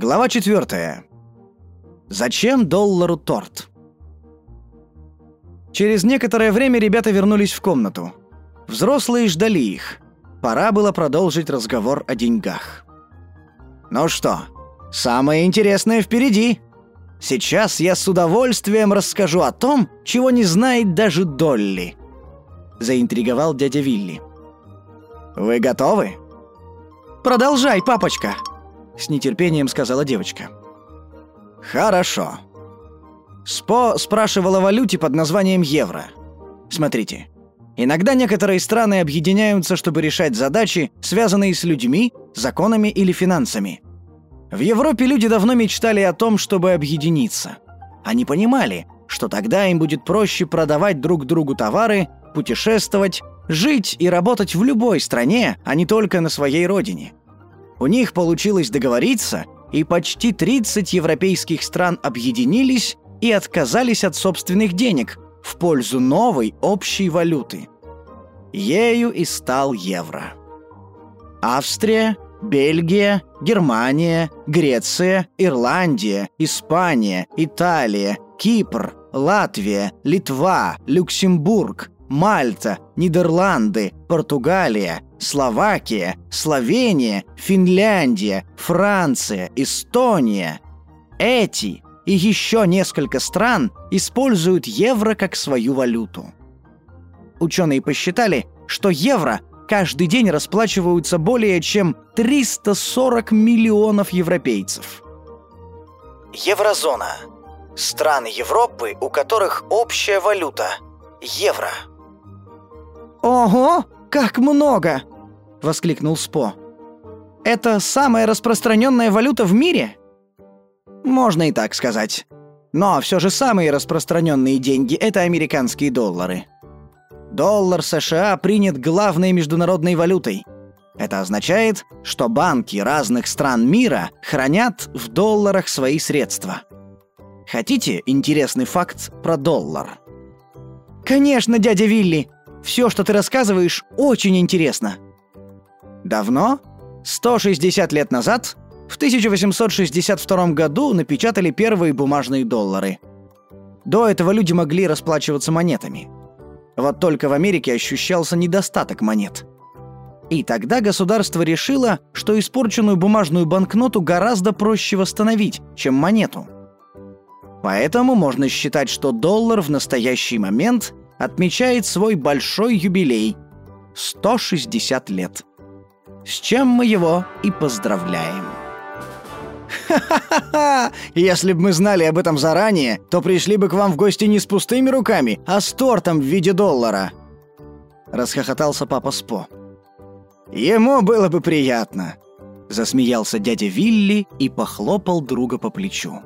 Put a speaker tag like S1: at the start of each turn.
S1: Глава 4. Зачем доллару торт? Через некоторое время ребята вернулись в комнату. Взрослые ждали их. Пора было продолжить разговор о деньгах. Ну что, самое интересное впереди. Сейчас я с удовольствием расскажу о том, чего не знает даже Долли. Заинтриговал дядя Вилли. Вы готовы? Продолжай, папочка, с нетерпением сказала девочка. Хорошо. Спо спрашивал о валюте под названием евро. Смотрите. Иногда некоторые страны объединяются, чтобы решать задачи, связанные с людьми, законами или финансами. В Европе люди давно мечтали о том, чтобы объединиться. Они понимали, что тогда им будет проще продавать друг другу товары, путешествовать, жить и работать в любой стране, а не только на своей родине. У них получилось договориться, и почти 30 европейских стран объединились и отказались от собственных денег в пользу новой общей валюты. Ею и стал евро. Австрия, Бельгия, Германия, Греция, Ирландия, Испания, Италия, Кипр, Латвия, Литва, Люксембург, Мальта, Нидерланды, Португалия, Словакия, Словения, Финляндия, Франция, Эстония. Эти и еще несколько стран используют евро как свою валюту. Ученые посчитали, что евро каждый день расплачиваются более чем 340 миллионов европейцев. Еврозона. Страны Европы, у которых общая валюта – евро. «Ого, как много!» – воскликнул Спо. «Это самая распространенная валюта в мире?» «Можно и так сказать. Но все же самые распространенные деньги – это американские доллары. Доллар США принят главной международной валютой. Это означает, что банки разных стран мира хранят в долларах свои средства. Хотите интересный факт про доллар? Конечно, дядя Вилли. Все, что ты рассказываешь, очень интересно. Давно? 160 лет назад, в 1862 году напечатали первые бумажные доллары. До этого люди могли расплачиваться монетами – вот только в Америке ощущался недостаток монет. И тогда государство решило, что испорченную бумажную банкноту гораздо проще восстановить, чем монету. Поэтому можно считать, что доллар в настоящий момент отмечает свой большой юбилей – 160 лет. С чем мы его и поздравляем. «Ха-ха-ха! Если бы мы знали об этом заранее, то пришли бы к вам в гости не с пустыми руками, а с тортом в виде доллара!» Расхохотался папа Спо. «Ему было бы приятно!» Засмеялся дядя Вилли и похлопал друга по плечу.